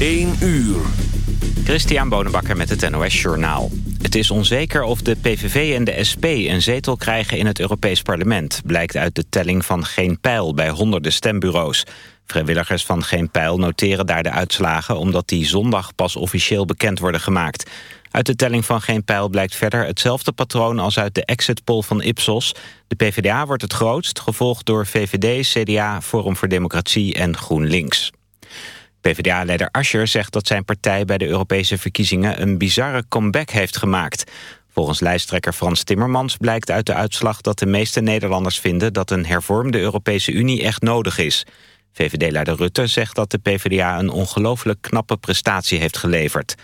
1 uur. Christian Bonenbakker met het NOS Journaal. Het is onzeker of de PVV en de SP een zetel krijgen in het Europees Parlement... blijkt uit de telling van Geen Pijl bij honderden stembureaus. Vrijwilligers van Geen Pijl noteren daar de uitslagen... omdat die zondag pas officieel bekend worden gemaakt. Uit de telling van Geen Pijl blijkt verder hetzelfde patroon... als uit de exit poll van Ipsos. De PvdA wordt het grootst, gevolgd door VVD, CDA, Forum voor Democratie en GroenLinks. PvdA-leider Ascher zegt dat zijn partij bij de Europese verkiezingen een bizarre comeback heeft gemaakt. Volgens lijsttrekker Frans Timmermans blijkt uit de uitslag dat de meeste Nederlanders vinden dat een hervormde Europese Unie echt nodig is. VVD-leider Rutte zegt dat de PvdA een ongelooflijk knappe prestatie heeft geleverd.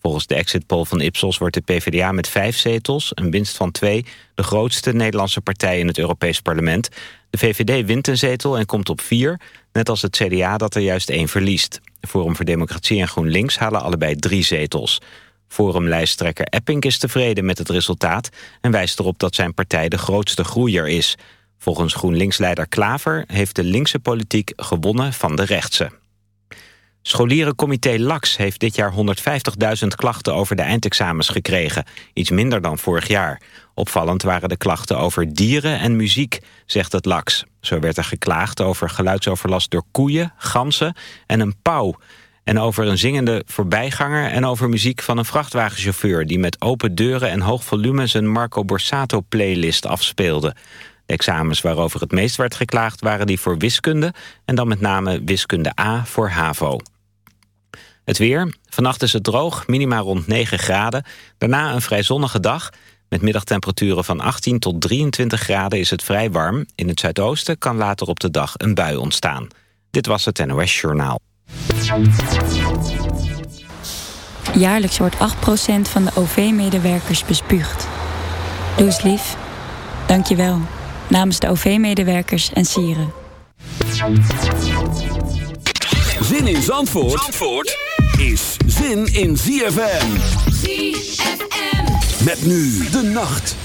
Volgens de exit poll van Ipsos wordt de PvdA met vijf zetels, een winst van twee, de grootste Nederlandse partij in het Europees parlement. De VVD wint een zetel en komt op vier, net als het CDA dat er juist één verliest. Forum voor Democratie en GroenLinks halen allebei drie zetels. Forumlijsttrekker Epping is tevreden met het resultaat... en wijst erop dat zijn partij de grootste groeier is. Volgens GroenLinks-leider Klaver heeft de linkse politiek gewonnen van de rechtse. Scholierencomité LAX heeft dit jaar 150.000 klachten over de eindexamens gekregen. Iets minder dan vorig jaar. Opvallend waren de klachten over dieren en muziek, zegt het LAX. Zo werd er geklaagd over geluidsoverlast door koeien, ganzen en een pauw. En over een zingende voorbijganger en over muziek van een vrachtwagenchauffeur... die met open deuren en hoog volume zijn Marco Borsato-playlist afspeelde. Examens waarover het meest werd geklaagd waren die voor wiskunde... en dan met name wiskunde A voor HAVO. Het weer. Vannacht is het droog, minima rond 9 graden. Daarna een vrij zonnige dag. Met middagtemperaturen van 18 tot 23 graden is het vrij warm. In het zuidoosten kan later op de dag een bui ontstaan. Dit was het NOS Journaal. Jaarlijks wordt 8% van de OV-medewerkers bespuugd. Doe lief. Dank je wel. Namens de OV-medewerkers en sieren. Zin in Zandvoort, Zandvoort is zin in ZFM. ZFM. Met nu de nacht.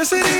Electricity.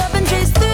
just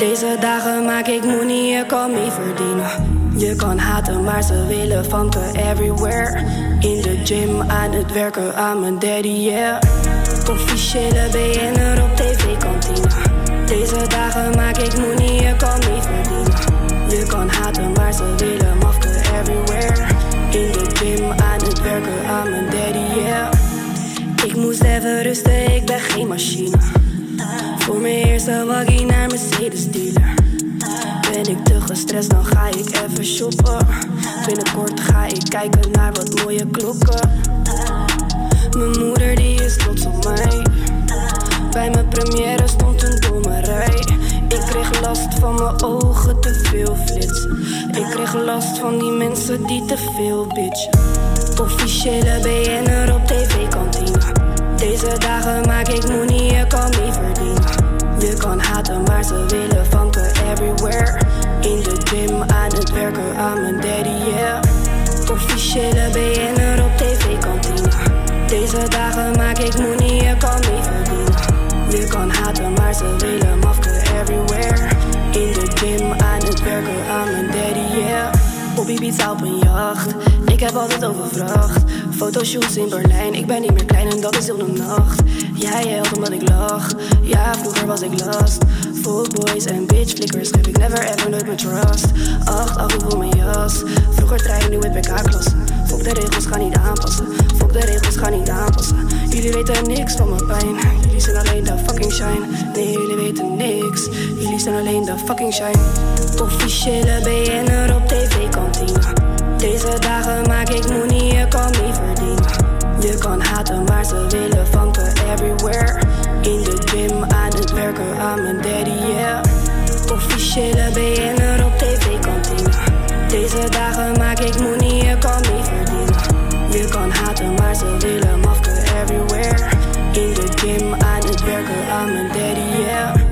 Deze dagen maak ik money, je kan mee verdienen. Je kan haten, maar ze willen van te everywhere. In de gym, aan het werken, aan mijn daddy, yeah. Officiële BN'er op tv-kantine. Deze dagen maak ik money, je kan mee verdienen. Je kan haten, maar ze willen mafke everywhere. In de gym, aan het werken, aan mijn daddy, yeah. Ik moest even rusten, ik ben geen machine. Voor mijn eerste waggie naar Mercedes dealer. Ben ik te gestrest, dan ga ik even shoppen. Binnenkort ga ik kijken naar wat mooie klokken. Mijn moeder die is trots op mij. Bij mijn première stond een domme rij. Ik kreeg last van mijn ogen, te veel flits. Ik kreeg last van die mensen die te veel bitch. Officiële BN'er op tv-kantine. Deze dagen maak ik money, je kan mee verdienen. Je kan haten, maar ze willen van te everywhere. In de gym, aan het werken, aan mijn daddy, yeah. Officiële BN'er op tv-kantine. Deze dagen maak ik money, je kan mee verdienen. Je kan haten, maar ze willen mafke everywhere. In de gym, aan het werken, aan mijn daddy, yeah. Op Ibiza op een jacht, ik heb altijd overvracht. Fotoshoots in Berlijn, ik ben niet meer klein en dat is heel de nacht. Jij helpt omdat ik lach, ja vroeger was ik last. Fuckboys en bitch flickers geef ik never ever nooit mijn trust. Acht af voor mijn jas, vroeger trein, nu in PK-klasse. Fok de regels, ga niet aanpassen. Fok de regels, ga niet aanpassen. Jullie weten niks van mijn pijn. Jullie zijn alleen de fucking shine. Nee, jullie weten niks. Jullie zijn alleen de fucking shine. Officiële BN'er op tv-kantine. Deze dagen maak ik money, je kan mee verdienen. Je kan haten, maar ze willen van te everywhere. In de gym, aan het werken, aan mijn daddy, yeah. Officiële BN'er op tv-kantine. Deze dagen maak ik money, je kan mee verdienen. Je kan haten, maar ze willen mafke everywhere. In de gym, aan het werken, aan mijn daddy, yeah.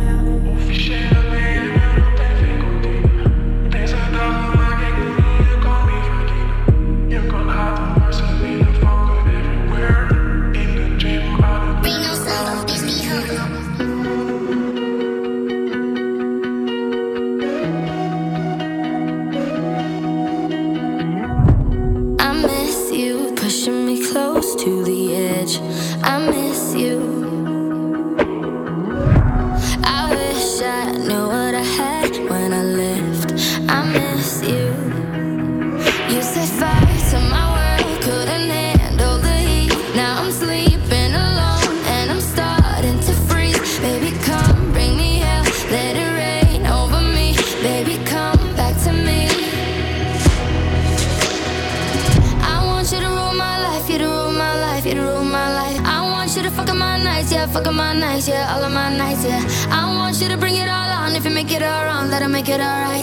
It alright,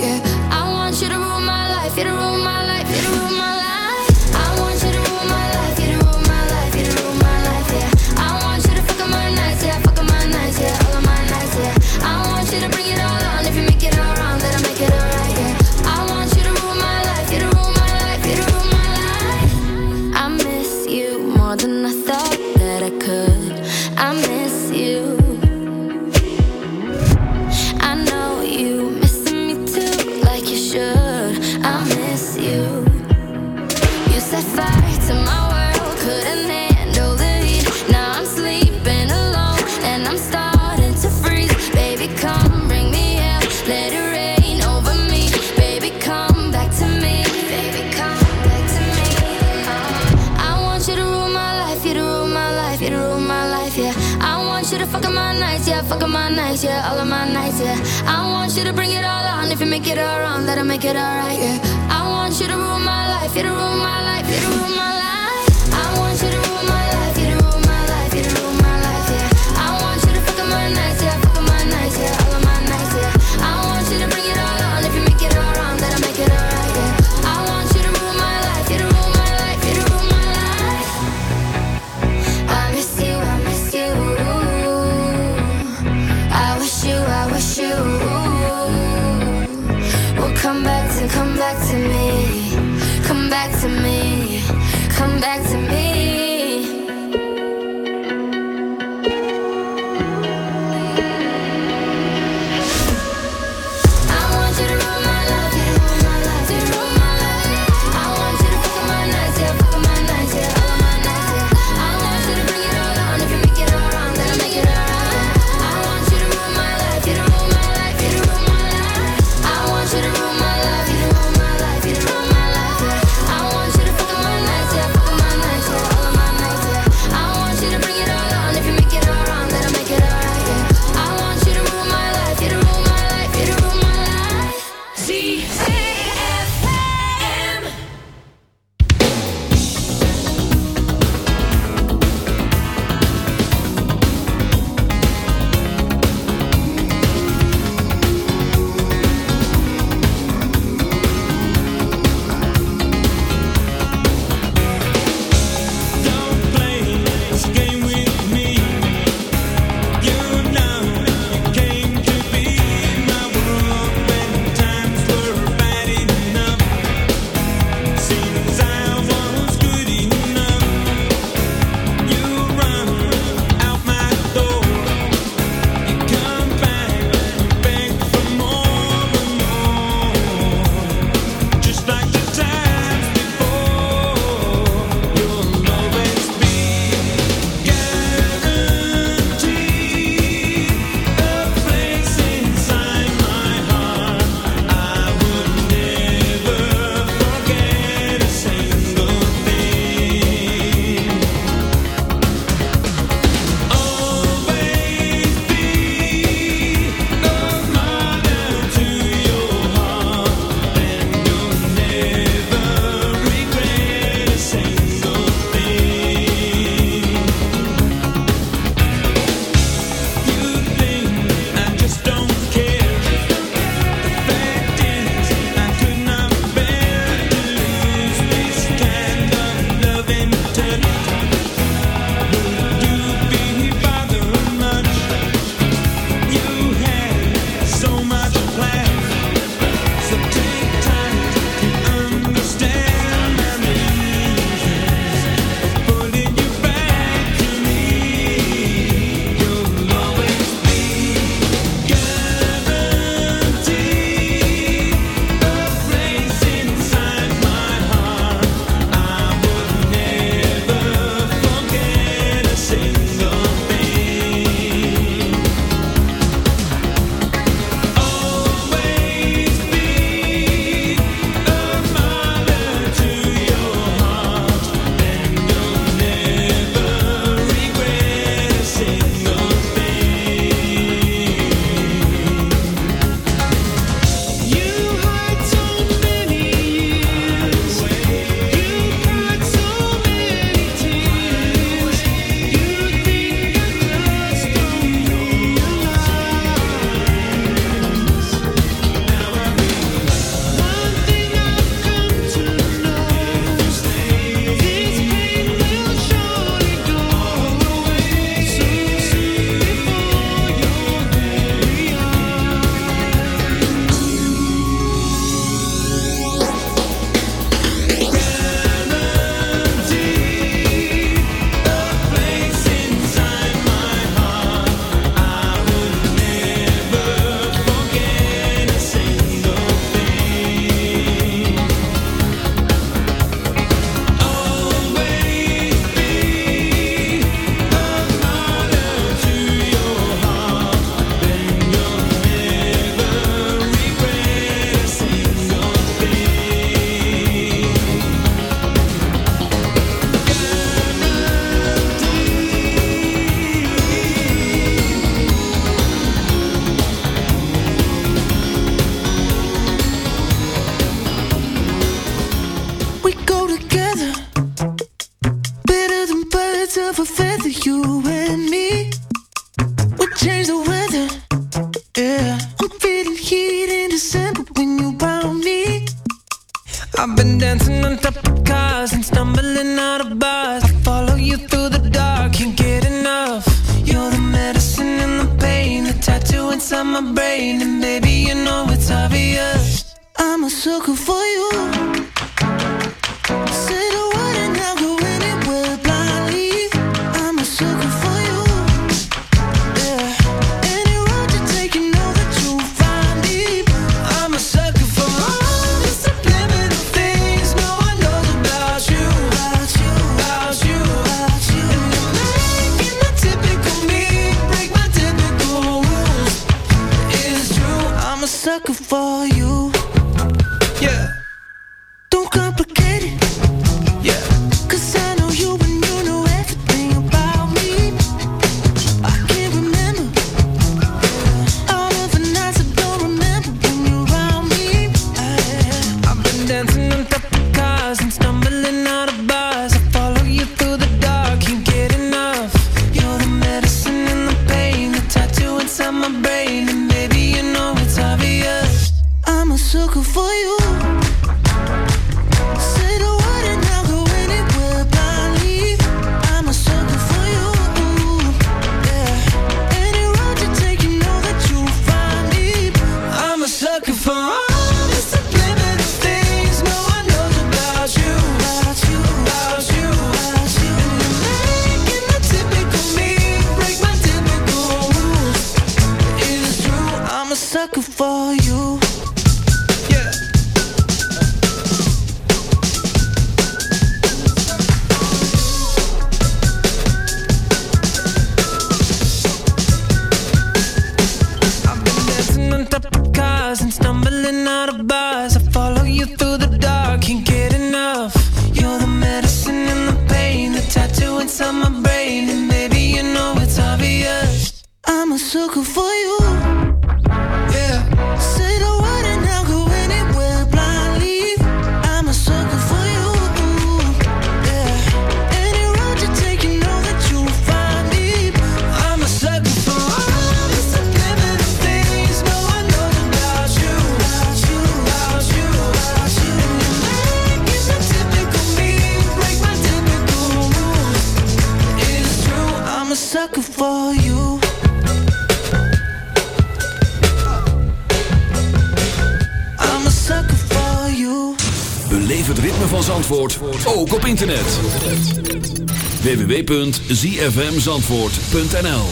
www.zfmzandvoort.nl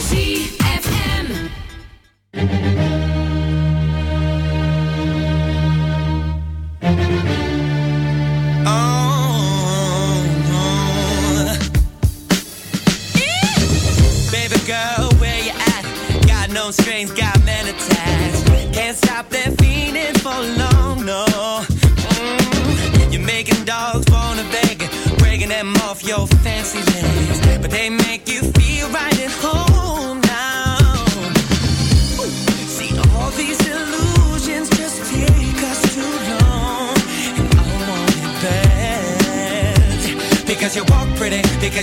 oh, oh. Baby girl, where you at? Got no strings, got men attached Can't stop that feeling for long, no mm, You making dogs wanna beg Bragging them off your fancy land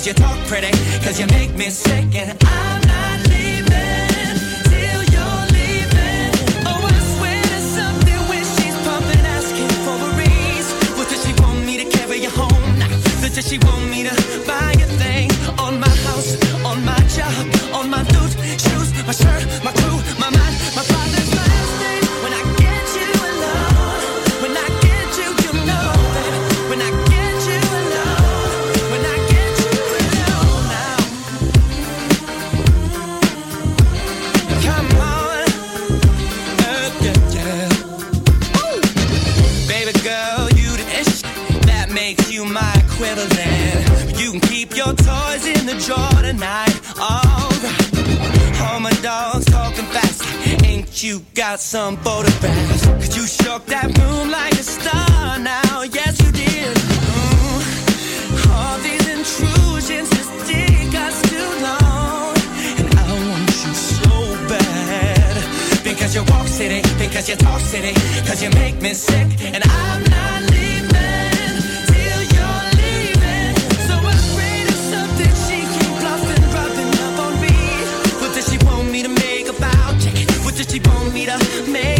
Cause you talk pretty, cause you make me sick, and I'm not leaving till you're leaving. Oh, I swear to something when she's pumping, asking for a raise. What does she want me to carry you home? What does she want me to? got some photographs. Could you shock that room like a star now, yes you did. Mm. All these intrusions just take us too long. And I want you so bad. Because you walk city, because you talk city, cause you make me sick, and I'm not leaving. made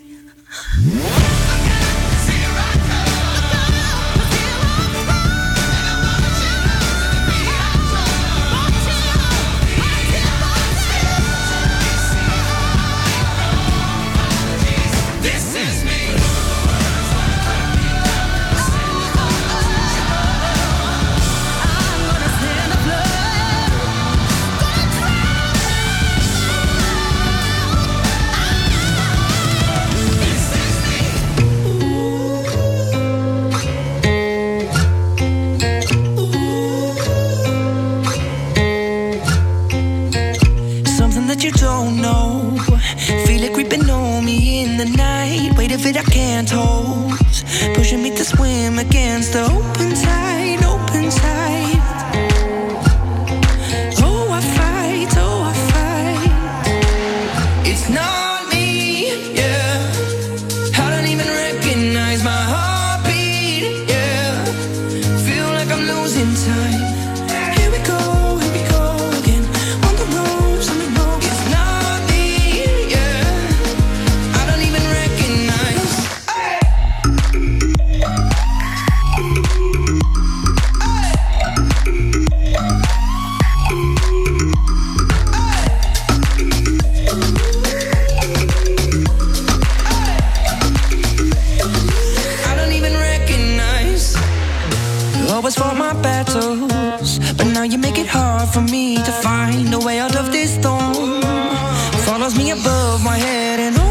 my battles. But now you make it hard for me to find a way out of this storm. Follows me above my head and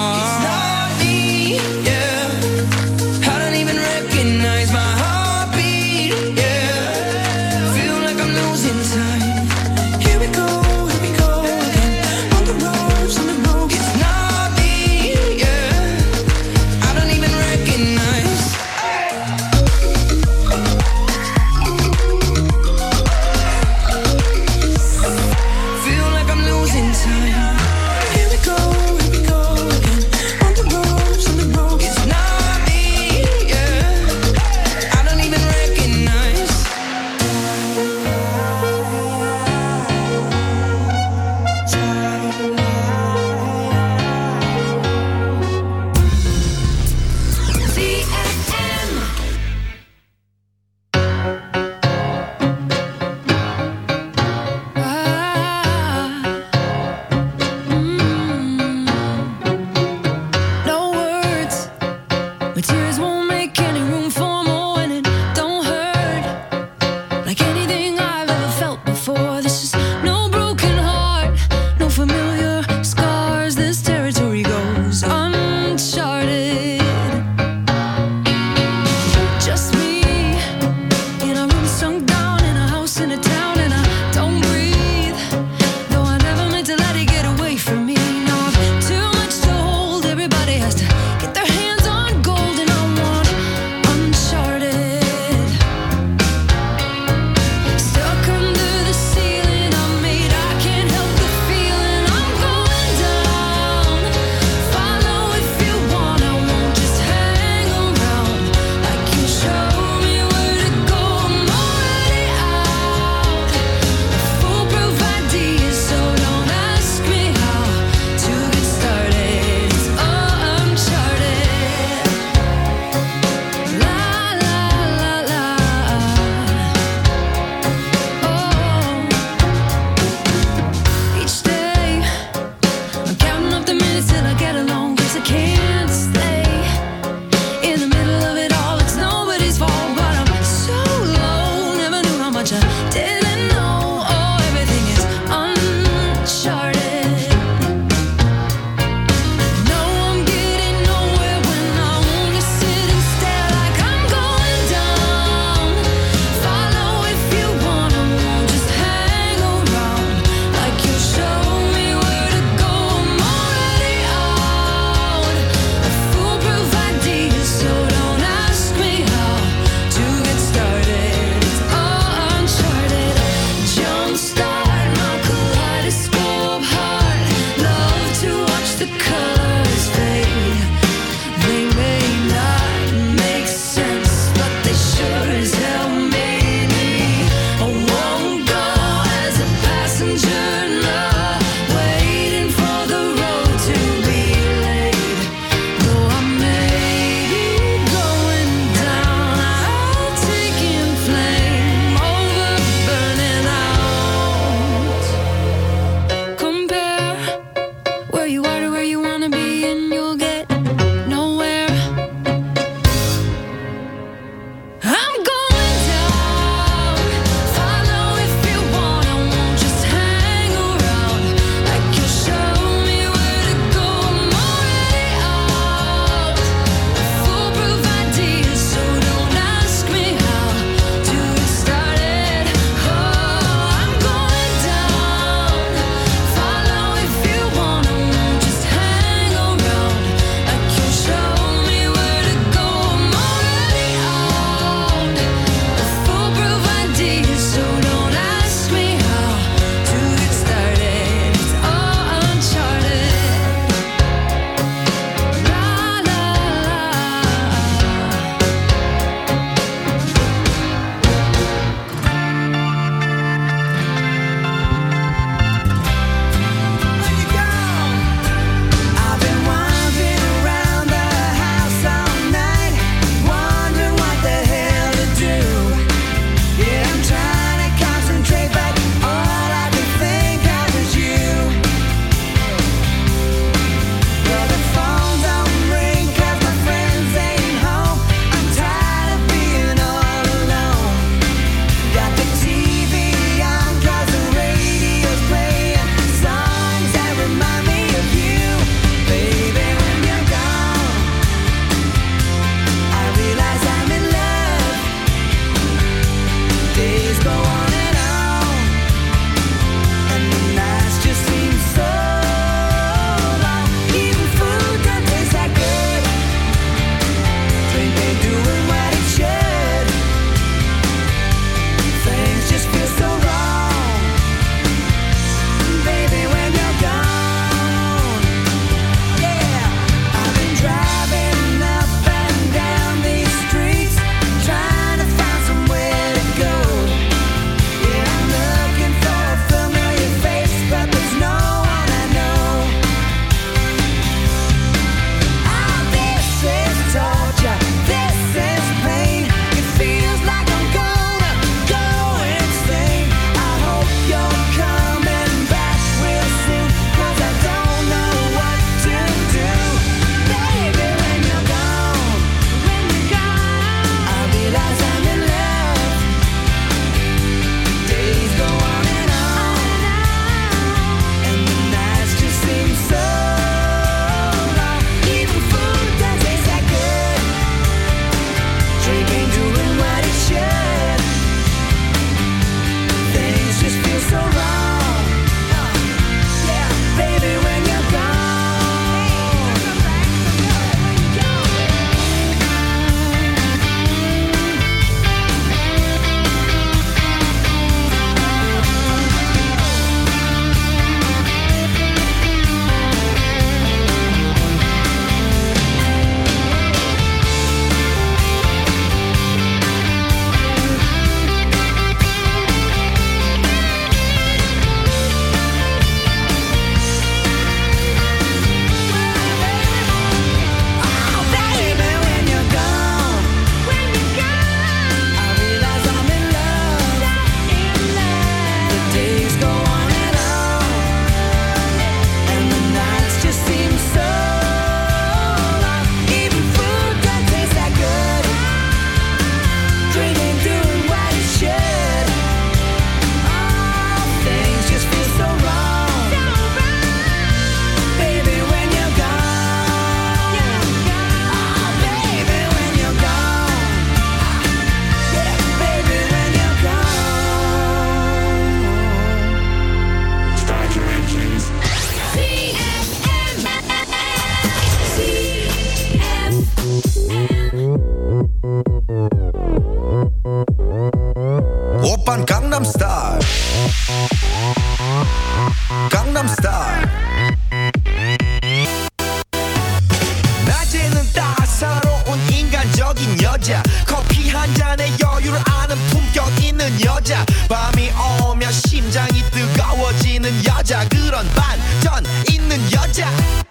전 있는 여자.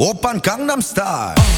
Open Gangnam Style.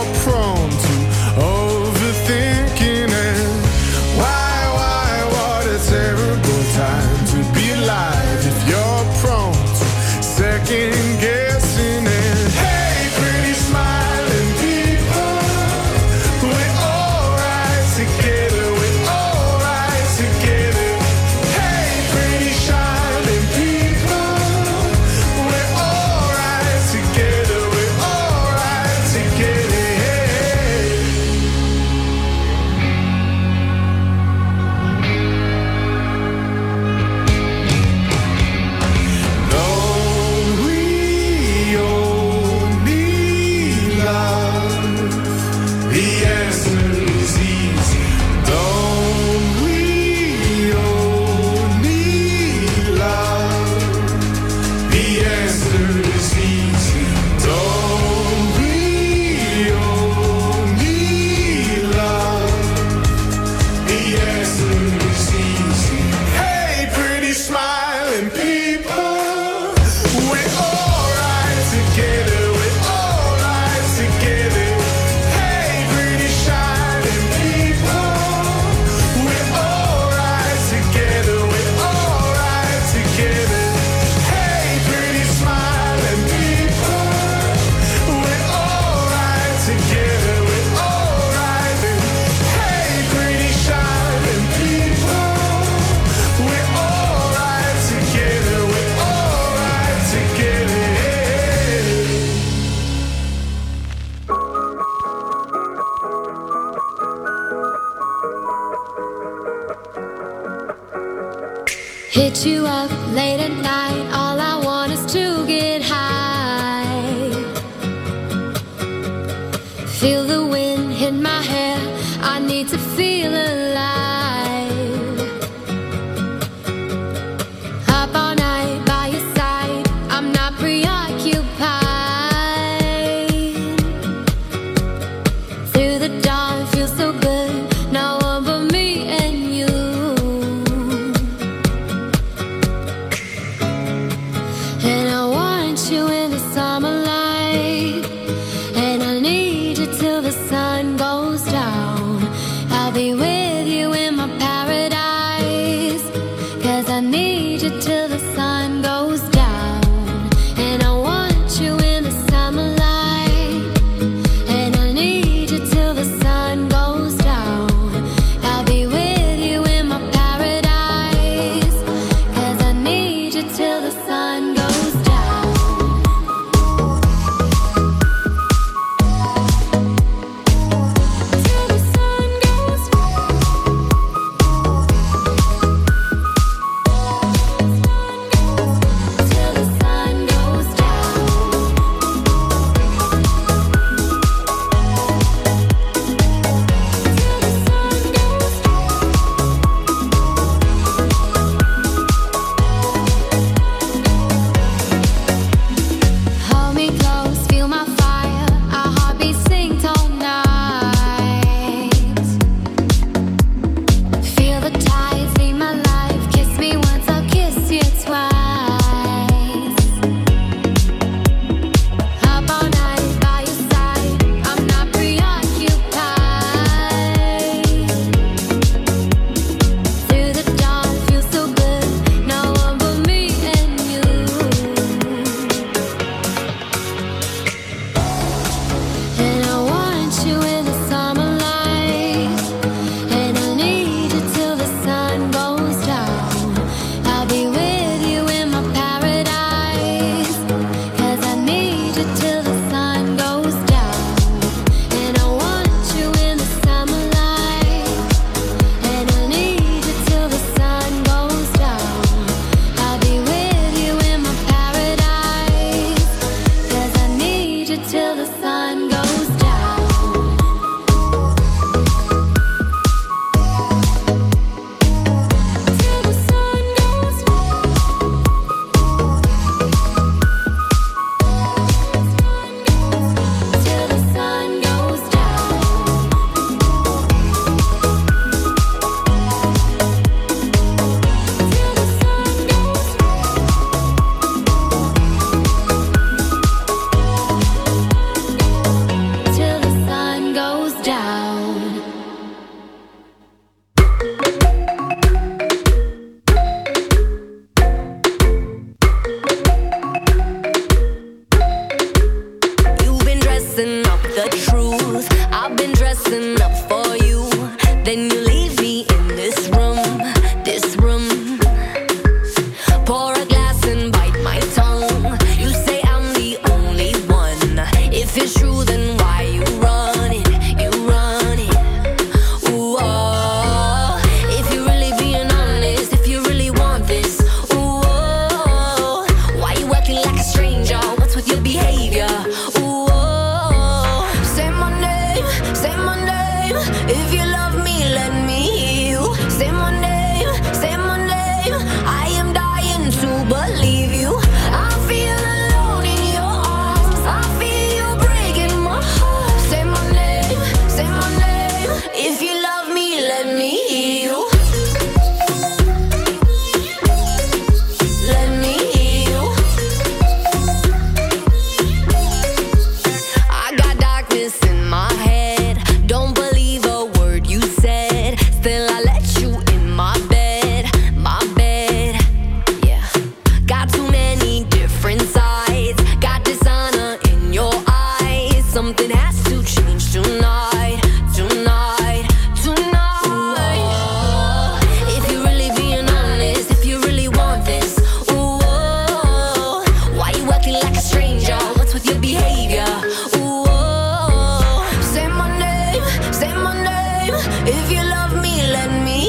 love me, let me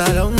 pantalón